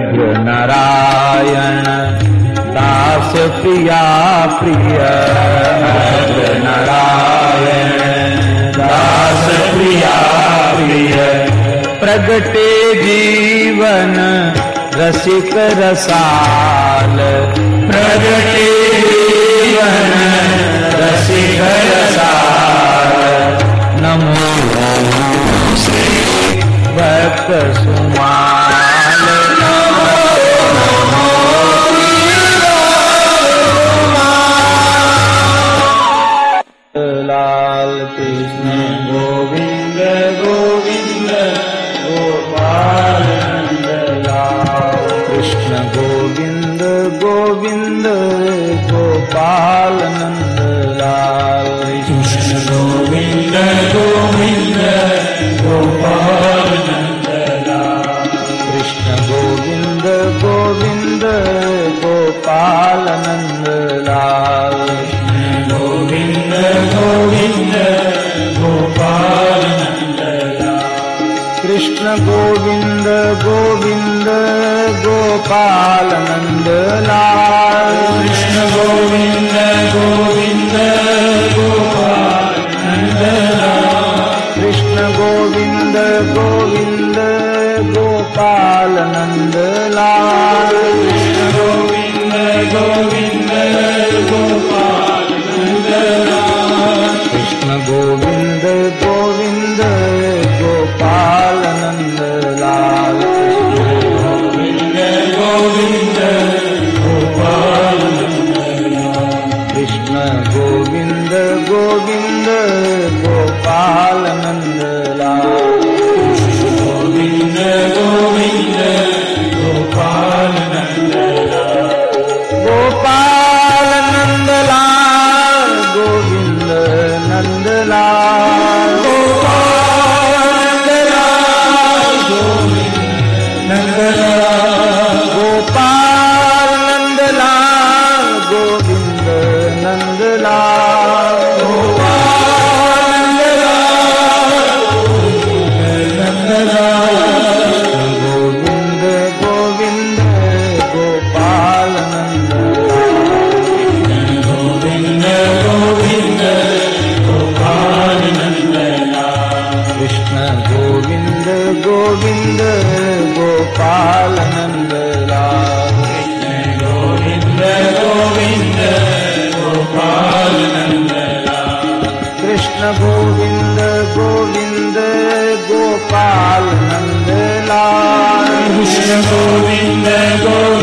नारायण, दास प्रिया, प्रिय। नारायण, दास प्रिया, प्रिय। प्रगटे जीवन, रसिक रसाल। प्रगटे जीवन, रसिक रसाल। नमो श्री भक्त सुमा लाल कृष्ण गोविन्द गोविन्द गोपाल लाल कृष्ण गोविन्द गोविन्द गोपाल लाल कृष्ण गोविन्द गोविन्द Govinda Govinda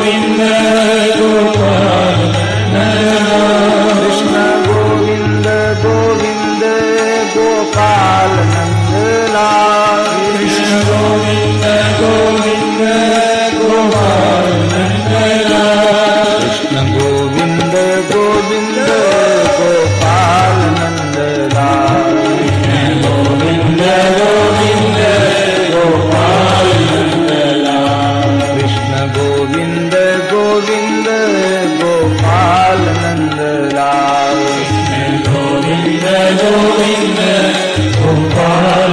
गोविंद गोपाल नंद लाल गोविंद गोविंद गोपाल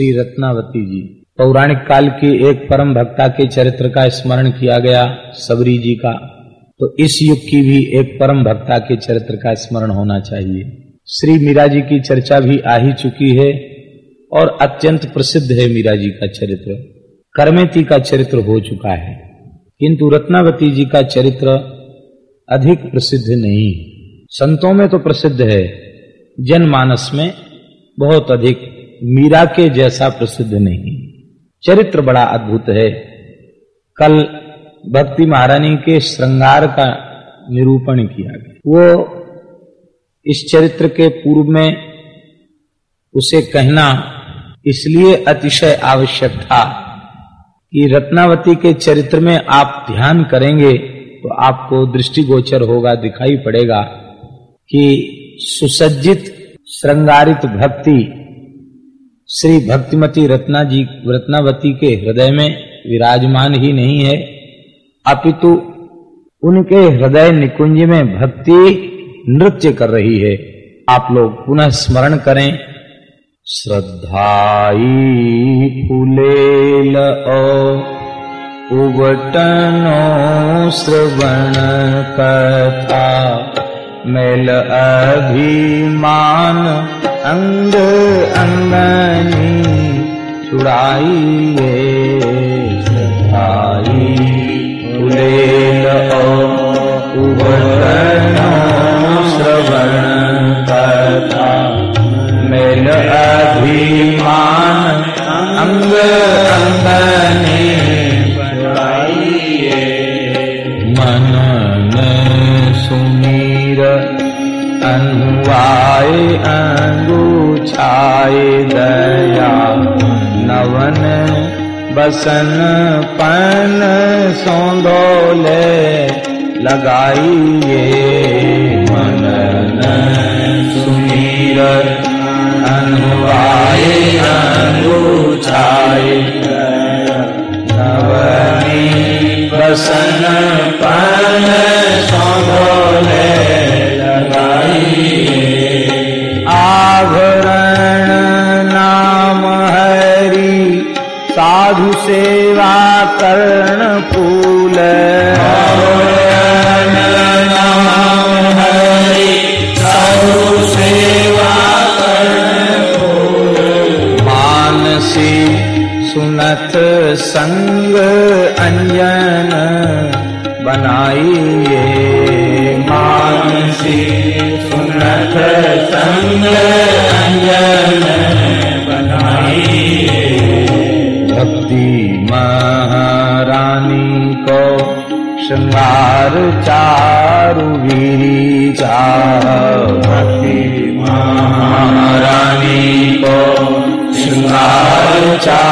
श्री रत्नावती जी। पौराणिक काल की एक परम भक्ता के चरित्र का स्मरण किया गया सबरी जी का। तो इस युग की भी एक परम भक्ता के चरित्र का स्मरण होना चाहिए। श्री मीरा जी की चर्चा भी आ ही चुकी है और अत्यंत प्रसिद्ध है मीरा जी का चरित्र। कर्मेती का चरित्र हो चुका है। किंतु रत्नावती जी का चरित्र अधिक प्रसिद्ध नहीं। संतों में तो प्रसिद्ध है जनमानस में बहुत अधिक। मीरा के जैसा प्रसिद्ध नहीं। चरित्र बड़ा अद्भुत है। कल भक्ति महारानी के श्रृंगार का निरूपण किया गया। वो इस चरित्र के पूर्व में उसे कहना इसलिए अतिशय आवश्यक था कि रत्नावती के चरित्र में आप ध्यान करेंगे तो आपको दृष्टिगोचर होगा, दिखाई पड़ेगा कि सुसज्जित श्रृंगारित भक्ति श्री भक्तिमती रत्ना जी रत्नावती के हृदय में विराजमान ही नहीं है। अपितु उनके हृदय निकुंज में भक्ति नृत्य कर रही है। आप लोग पुनः स्मरण करें। श्रद्धाई फुलेल उबटनो श्रवण कथा। मेल अभिमान अंग अंगनी छुड़ाइए श्रद्धाई फुलेल उबटनो श्रवण कथा मेल अभिमान अंग अंगनी अनुवाय अंगुछाए दया, नवन बसन पन सौंदोले लगाइए मनन सुमीर अनुवाय अंगुछाए नवनी बसन पन सौंदोले साधु सेवा कर्ण फूल। साधु सेवा मानसी सुनत संग अंजन बनाइए। मानसी सुनत संग अंजन श्रृंगार चारु वीरी चाह भक्ति महारानी को। श्रृंगार चारु।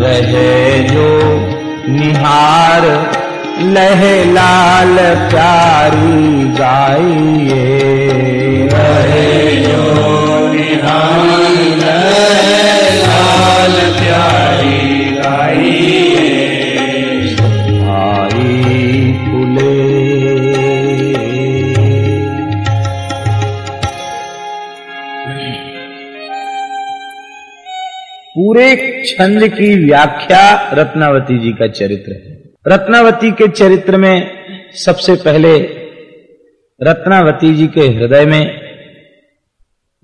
रहे जो निहार, लह लाल प्यारी गाइए। पूरे छंद की व्याख्या रत्नावती जी का चरित्र है। रत्नावती के चरित्र में सबसे पहले रत्नावती जी के हृदय में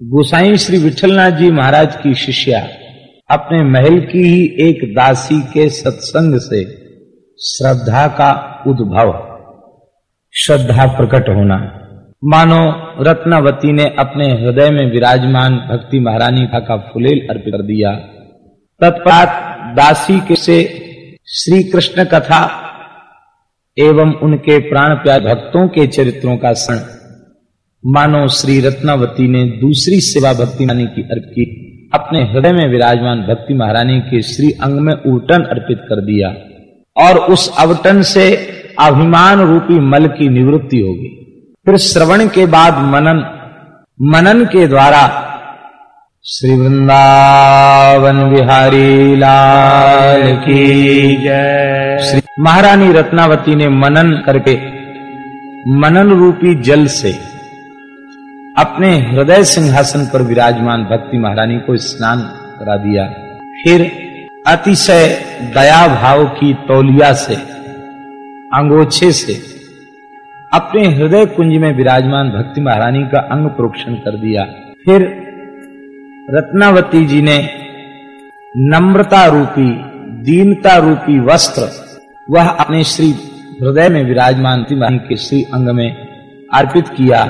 गोसाई श्री विठलनाथ जी महाराज की शिष्या अपने महल की ही एक दासी के सत्संग से श्रद्धा का उद्भव श्रद्धा प्रकट होना। मानो रत्नावती ने अपने हृदय में विराजमान भक्ति महारानी का, फुलेल अर्पित कर दिया। तत्पात दासी के से श्री कृष्ण कथा एवं उनके प्राण प्यार भक्तों के चरित्रों का सण मानो श्री रत्नावती ने दूसरी सेवा भक्ति महारानी की अर्पित की। अपने हृदय में विराजमान भक्ति महारानी के श्री अंग में उल्टन अर्पित कर दिया। और उस अवटन से अभिमान रूपी मल की निवृत्ति होगी फिर श्रवण के बाद मनन मनन के द्वारा श्री वृंदावन बिहारी लाल की जय। श्री महारानी रत्नावती ने मनन करके मनन रूपी जल से अपने हृदय सिंहासन पर विराजमान भक्ति महारानी को स्नान करा दिया। फिर अतिशय दया भाव की तौलिया से, अंगोछे से अपने हृदय कुंज में विराजमान भक्ति महारानी का अंग प्रोक्षण कर दिया। फिर रत्नावती जी ने नम्रता रूपी दीनता रूपी वस्त्र, वह अपने श्री हृदय में विराजमान के श्री अंग में अर्पित किया,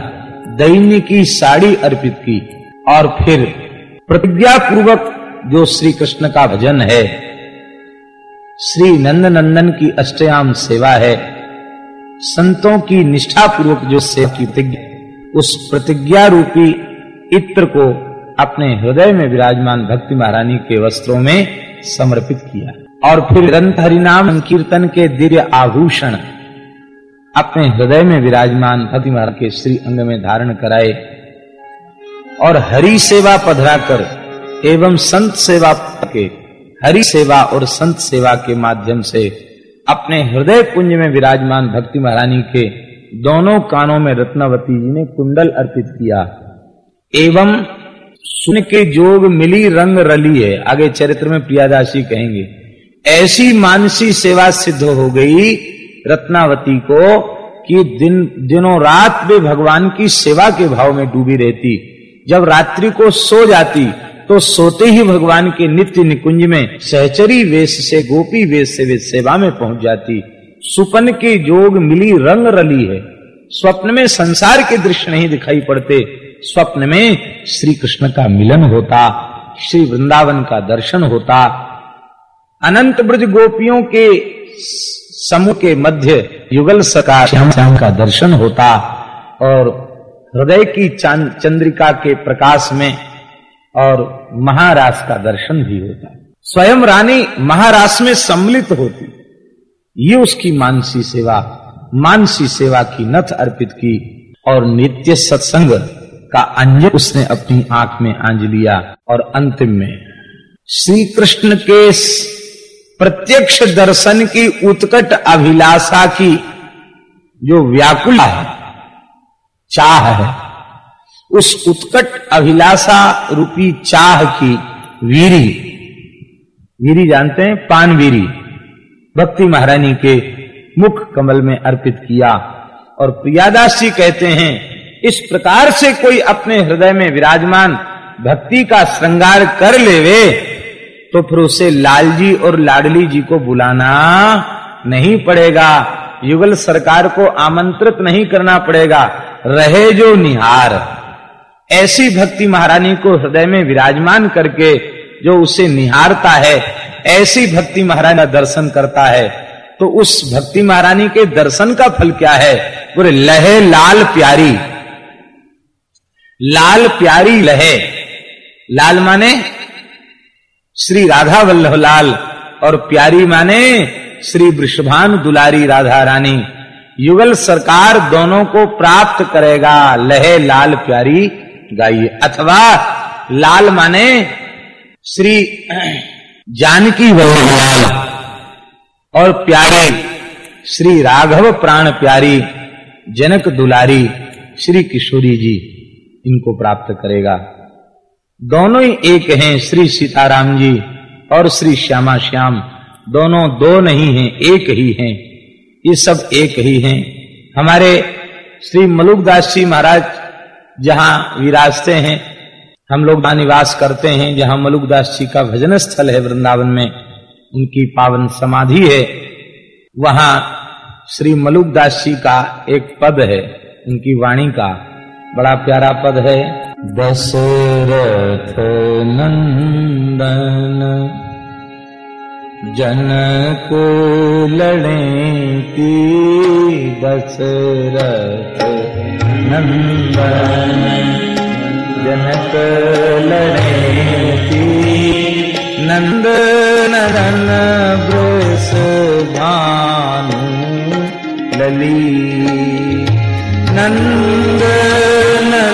दैन्य की साड़ी अर्पित की, और फिर प्रतिज्ञा पूर्वक जो श्री कृष्ण का भजन है, श्री नंद नंदन की अष्टयाम सेवा है, संतों की निष्ठा पूर्वक जो सेवा की प्रतिज्ञा, उस प्रतिज्ञा रूपी इत्र को अपने हृदय में विराजमान भक्ति महारानी के वस्त्रों में समर्पित किया। और फिर ग्रंथ हरिनाम संकीर्तन के दिव्य आभूषण अपने हृदय में विराजमान भक्ति महाराज के श्री अंग में धारण कराए और हरि सेवा पधरा कर एवं संत सेवा के, हरि सेवा और संत सेवा के माध्यम से अपने हृदय कुंज में विराजमान भक्ति महारानी के दोनों कानों में रत्नावती जी ने कुंडल अर्पित किया। एवं सुन के जोग मिली रंग रली है। आगे चरित्र में प्रियादासी कहेंगे। ऐसी मानसी सेवा सिद्ध हो गई रत्नावती को कि दिन, दिनों रात वे भगवान की सेवा के भाव में डूबी रहती। जब रात्रि को सो जाती तो सोते ही भगवान के नित्य निकुंज में सहचरी वेश से, गोपी वेश से वे सेवा में पहुँच जाती। सुपन के जोग मिली रंग रली है। स्वप्न में संसार के दृश्य नहीं दिखाई पड़ते। स्वप्न में श्री कृष्ण का मिलन होता, श्री वृंदावन का दर्शन होता, अनंत ब्रज गोपियों के समूह के मध्य युगल सका श्याम श्याम का दर्शन होता और हृदय की चंद्रिका के प्रकाश में और महारास का दर्शन भी होता। स्वयं रानी महारास में सम्मिलित होती। ये उसकी मानसी सेवा मानसी सेवा की नथ अर्पित की और नित्य सत्संग का अंजन उसने अपनी आँख में आंज लिया और अंतिम में श्री कृष्ण के प्रत्यक्ष दर्शन की उत्कट अभिलाषा की जो व्याकुल है, चाह है, उस उत्कट अभिलाषा रूपी चाह की वीरी वीरी जानते हैं? पान वीरी भक्ति महारानी के मुख कमल में अर्पित किया और प्रियादास जी कहते हैं इस प्रकार से कोई अपने हृदय में विराजमान भक्ति का श्रृंगार कर लेवे तो फिर उसे लालजी और लाडली जी को बुलाना नहीं पड़ेगा। युगल सरकार को आमंत्रित नहीं करना पड़ेगा। रहे जो निहार। ऐसी भक्ति महारानी को हृदय में विराजमान करके जो उसे निहारता है, ऐसी भक्ति महारानी का दर्शन करता है। तो उस भक्ति महारानी के दर्शन का फल क्या है? बोले, लहे लाल प्यारी। लाल प्यारी लहे। लाल माने श्री राधा वल्लभ लाल और प्यारी माने श्री वृषभान दुलारी राधा रानी युगल सरकार दोनों को प्राप्त करेगा। लहे लाल प्यारी गाइए। अथवा लाल माने श्री जानकी वल्लभ लाल और प्यारे श्री राघव प्राण प्यारी जनक दुलारी श्री किशोरी जी। इनको प्राप्त करेगा। दोनों ही एक हैं श्री सीताराम जी और श्री श्यामा श्याम। दोनों दो नहीं हैं, एक ही हैं। ये सब एक ही हैं। हमारे श्री मलुकदास जी महाराज जहाँ विराजते हैं, हम लोग निवास करते हैं, जहाँ मलुकदास जी का भजन स्थल है वृंदावन में, उनकी पावन समाधि है। वहाँ श्री मलुकदास जी का एक पद है, उनकी वाणी का। बड़ा प्यारा पद है। दशरथ नंदन, जनक लड़े की दशरथ नंदन, जनक लड़े की नंद नदन ब्रस भानु लली। नंद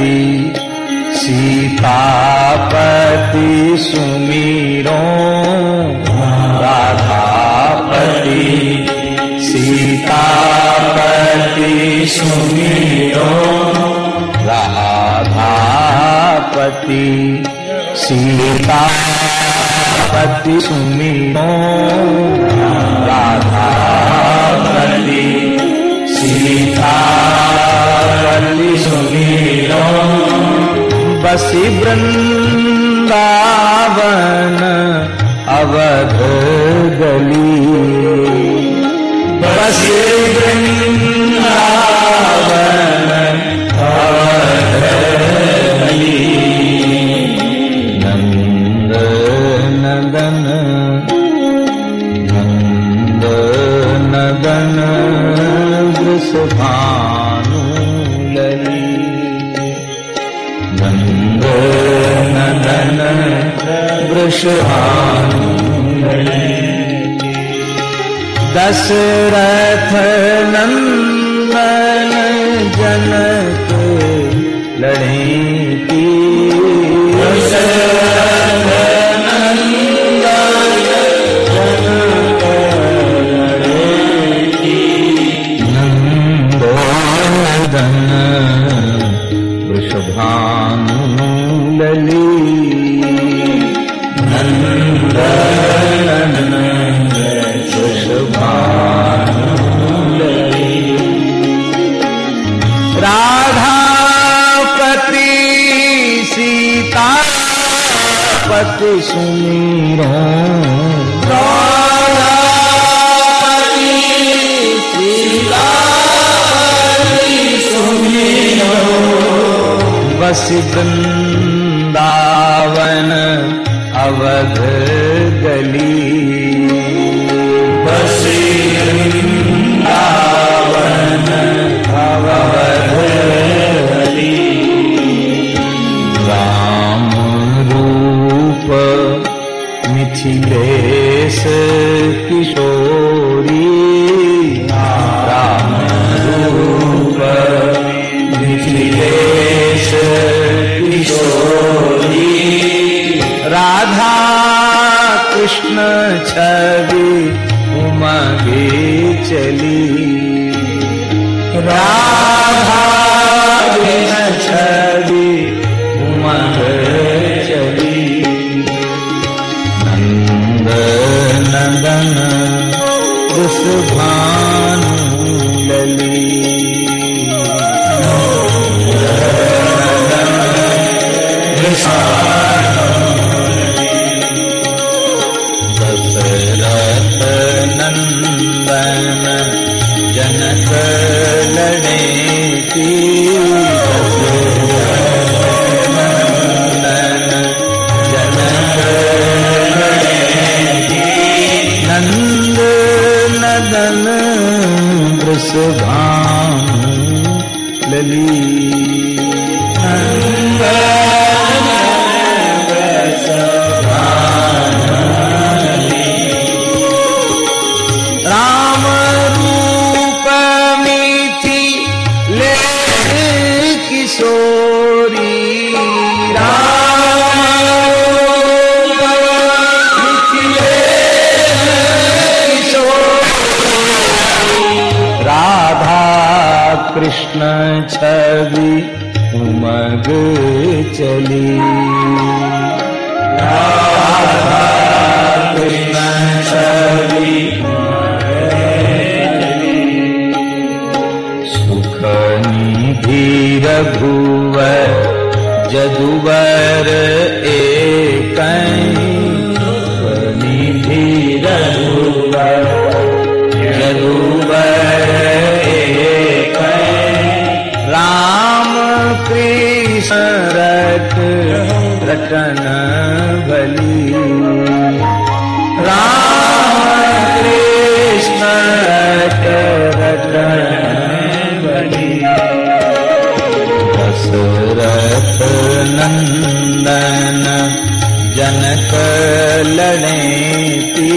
सीतापति सीतापति सुमीरो राधापति सीतापति सुमीरो राधापति सीतापति सुमीरो राधा तुलसी वृंदावन अवध गली बसे वृंदा दशरथ नंदन जनक कृष्ण छवि उमग चली। कृष्ण छवि सुख निधि रघुवर जदुवर एक शरण बली। राम कृष्ण रतन बली। नंदन जनक लड़े ती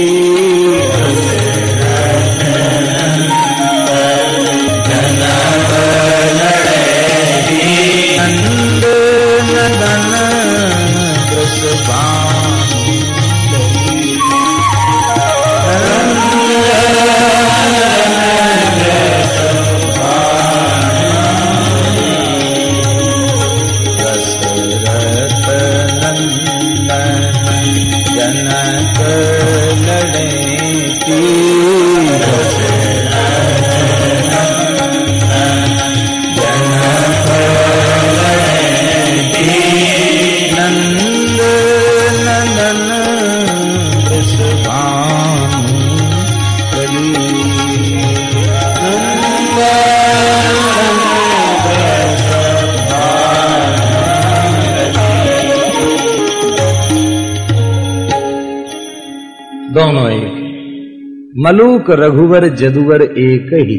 मलूक रघुवर जदुवर एक ही।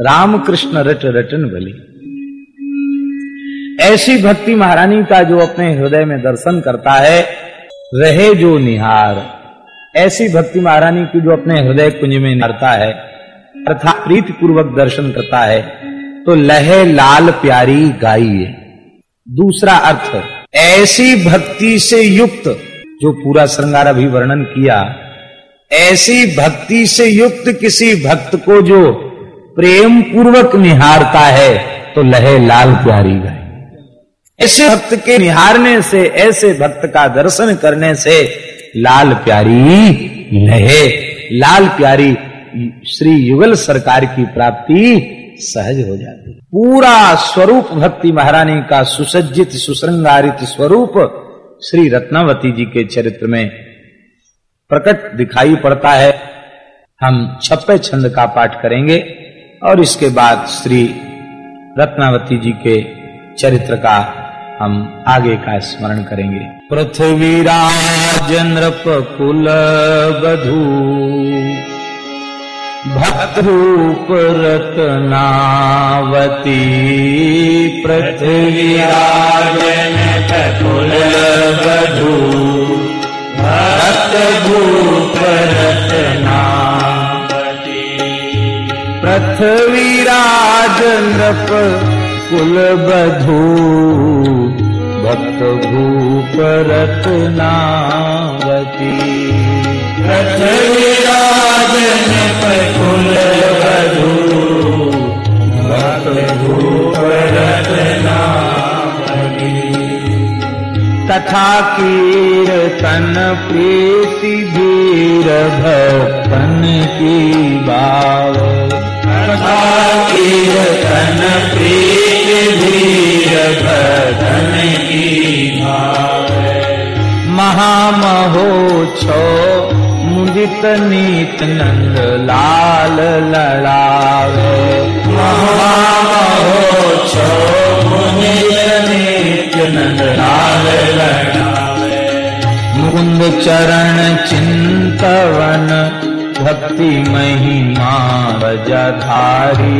राम कृष्ण रट रटन बली। ऐसी भक्ति महारानी का जो अपने हृदय में दर्शन करता है, रहे जो निहार। ऐसी भक्ति महारानी की जो अपने हृदय कुंज में निहारता है अर्थात प्रीति पूर्वक दर्शन करता है तो लहे लाल प्यारी है। दूसरा अर्थ, ऐसी भक्ति से युक्त, जो पूरा श्रृंगार अभी वर्णन किया ऐसी भक्ति से युक्त किसी भक्त को जो प्रेम पूर्वक निहारता है तो लहे लाल प्यारी गाय। ऐसे भक्त के निहारने से, ऐसे भक्त का दर्शन करने से लाल प्यारी लहे, लाल प्यारी श्री युगल सरकार की प्राप्ति सहज हो जाती। पूरा स्वरूप भक्ति महारानी का सुसज्जित सुश्रृंगारित स्वरूप श्री रत्नावती जी के चरित्र में प्रकट दिखाई पड़ता है। हम छप्पे छंद का पाठ करेंगे और इसके बाद श्री रत्नावती जी के चरित्र का हम आगे का स्मरण करेंगे। पृथ्वीराज नृप कुल बधू भक्तरूप रत्नावती। पृथ्वीराजन कुल बधू। रतभूपरतनापति पृथ्वीराज नृप कुलबधू भक्तभूपरतनावती पृथ्वीराज नृप बीराजनपुलबू भक्तभूपरतनावती तथा कीर्तन प्रीति वीर भक्तन की बाव। तथा कीर्तन प्रीति वीर भक्तन की भाव महामहोत्सव मुदित नीत नंद लाल लड़ावे। मुकुंद चरण चिंतवन भक्ति महिमा बजाधारी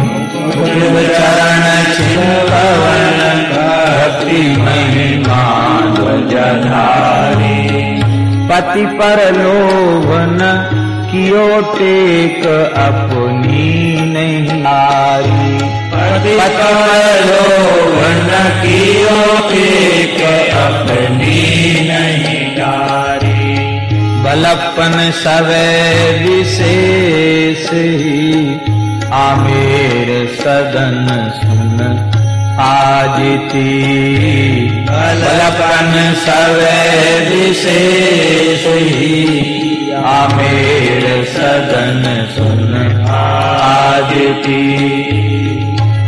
मुकुंद चरण चिंतवन भक्ति महिमा बजाधारी पति पर लोभन कियो टेक अपनी नहीं हारी पति पर लोभन कियो टेक अपनी नहीं हारी बलपन सवै विशेष ही आमेर सदन सुन आजिती बलपन सवै विशेष आमेर सदन सुन आजिती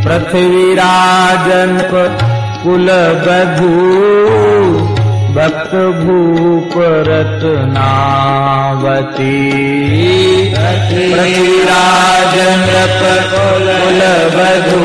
पृथ्वीराजन कुल बधू भक्त भूप रत्नावती पृथ्वीराजन कुल बधू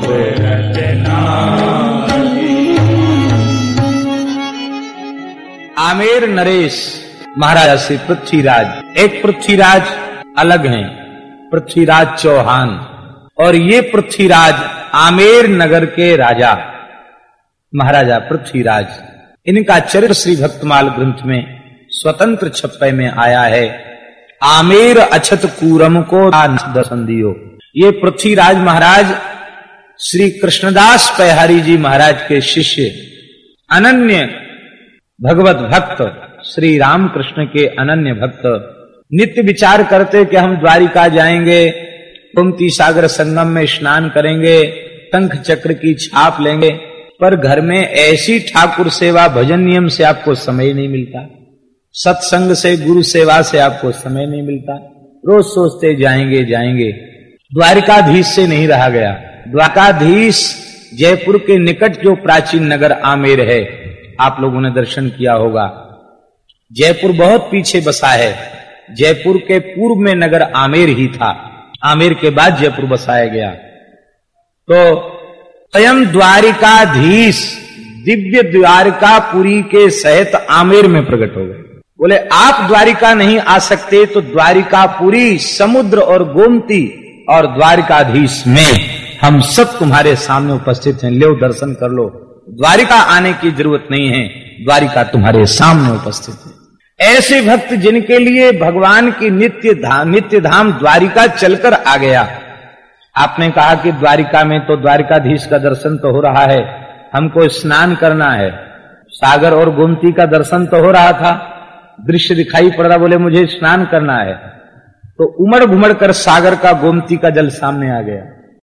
आमेर नरेश, महाराजा से पृथ्वीराज। एक पृथ्वीराज अलग हैं, पृथ्वीराज चौहान। और ये पृथ्वीराज आमेर नगर के राजा, महाराजा पृथ्वीराज। इनका चरित्र श्री भक्तमाल ग्रंथ में स्वतंत्र छप्पे में आया है, आमेर अछत कूरम को दर्शन दियो। ये पृथ्वीराज महाराज, श्री कृष्णदास पैहारी जी महाराज के शिष्य, अनन्य भगवत भक्त श्री रामकृष्ण के अनन्य भक्त। नित्य विचार करते कि हम द्वारिका जाएँगे कुमती सागर संगम में स्नान करेंगे टंक चक्र की छाप लेंगे, पर घर में ऐसी ठाकुर सेवा भजन नियम से आपको समय नहीं मिलता। सत्संग से, गुरु सेवा से आपको समय नहीं मिलता। रोज सोचते, जाएँगे जाएँगे। द्वारिकाधीश से नहीं रहा गया। द्वारकाधीश जयपुर के निकट जो प्राचीन नगर आमेर है आप लोगों ने दर्शन किया होगा। जयपुर बहुत पीछे बसा है। जयपुर के पूर्व में नगर आमेर ही था। आमेर के बाद जयपुर बसाया गया। तो स्वयं द्वारिकाधीश, दिव्य द्वारिकापुरी के सहित आमेर में प्रकट हो गए। बोले, आप द्वारिका नहीं आ सकते तो द्वारिकापुरी समुद्र और गोमती और द्वारिकाधीश में हम सब तुम्हारे सामने उपस्थित हैं। ले दर्शन कर लो। द्वारिका आने की ज़रूरत नहीं है, द्वारिका तुम्हारे सामने उपस्थित है। ऐसे भक्त जिनके लिए भगवान की नित्य धाम नित्य धाम द्वारिका चलकर आ गया। आपने कहा कि द्वारिका में तो द्वारिकाधीश का दर्शन तो हो रहा है, हमको स्नान करना है। सागर और गोमती का दर्शन तो हो रहा था। दृश्य दिखाई पड़ रहा, बोले, मुझे स्नान करना है। तो उमड़ घुमड़ कर सागर का गोमती का जल सामने आ गया।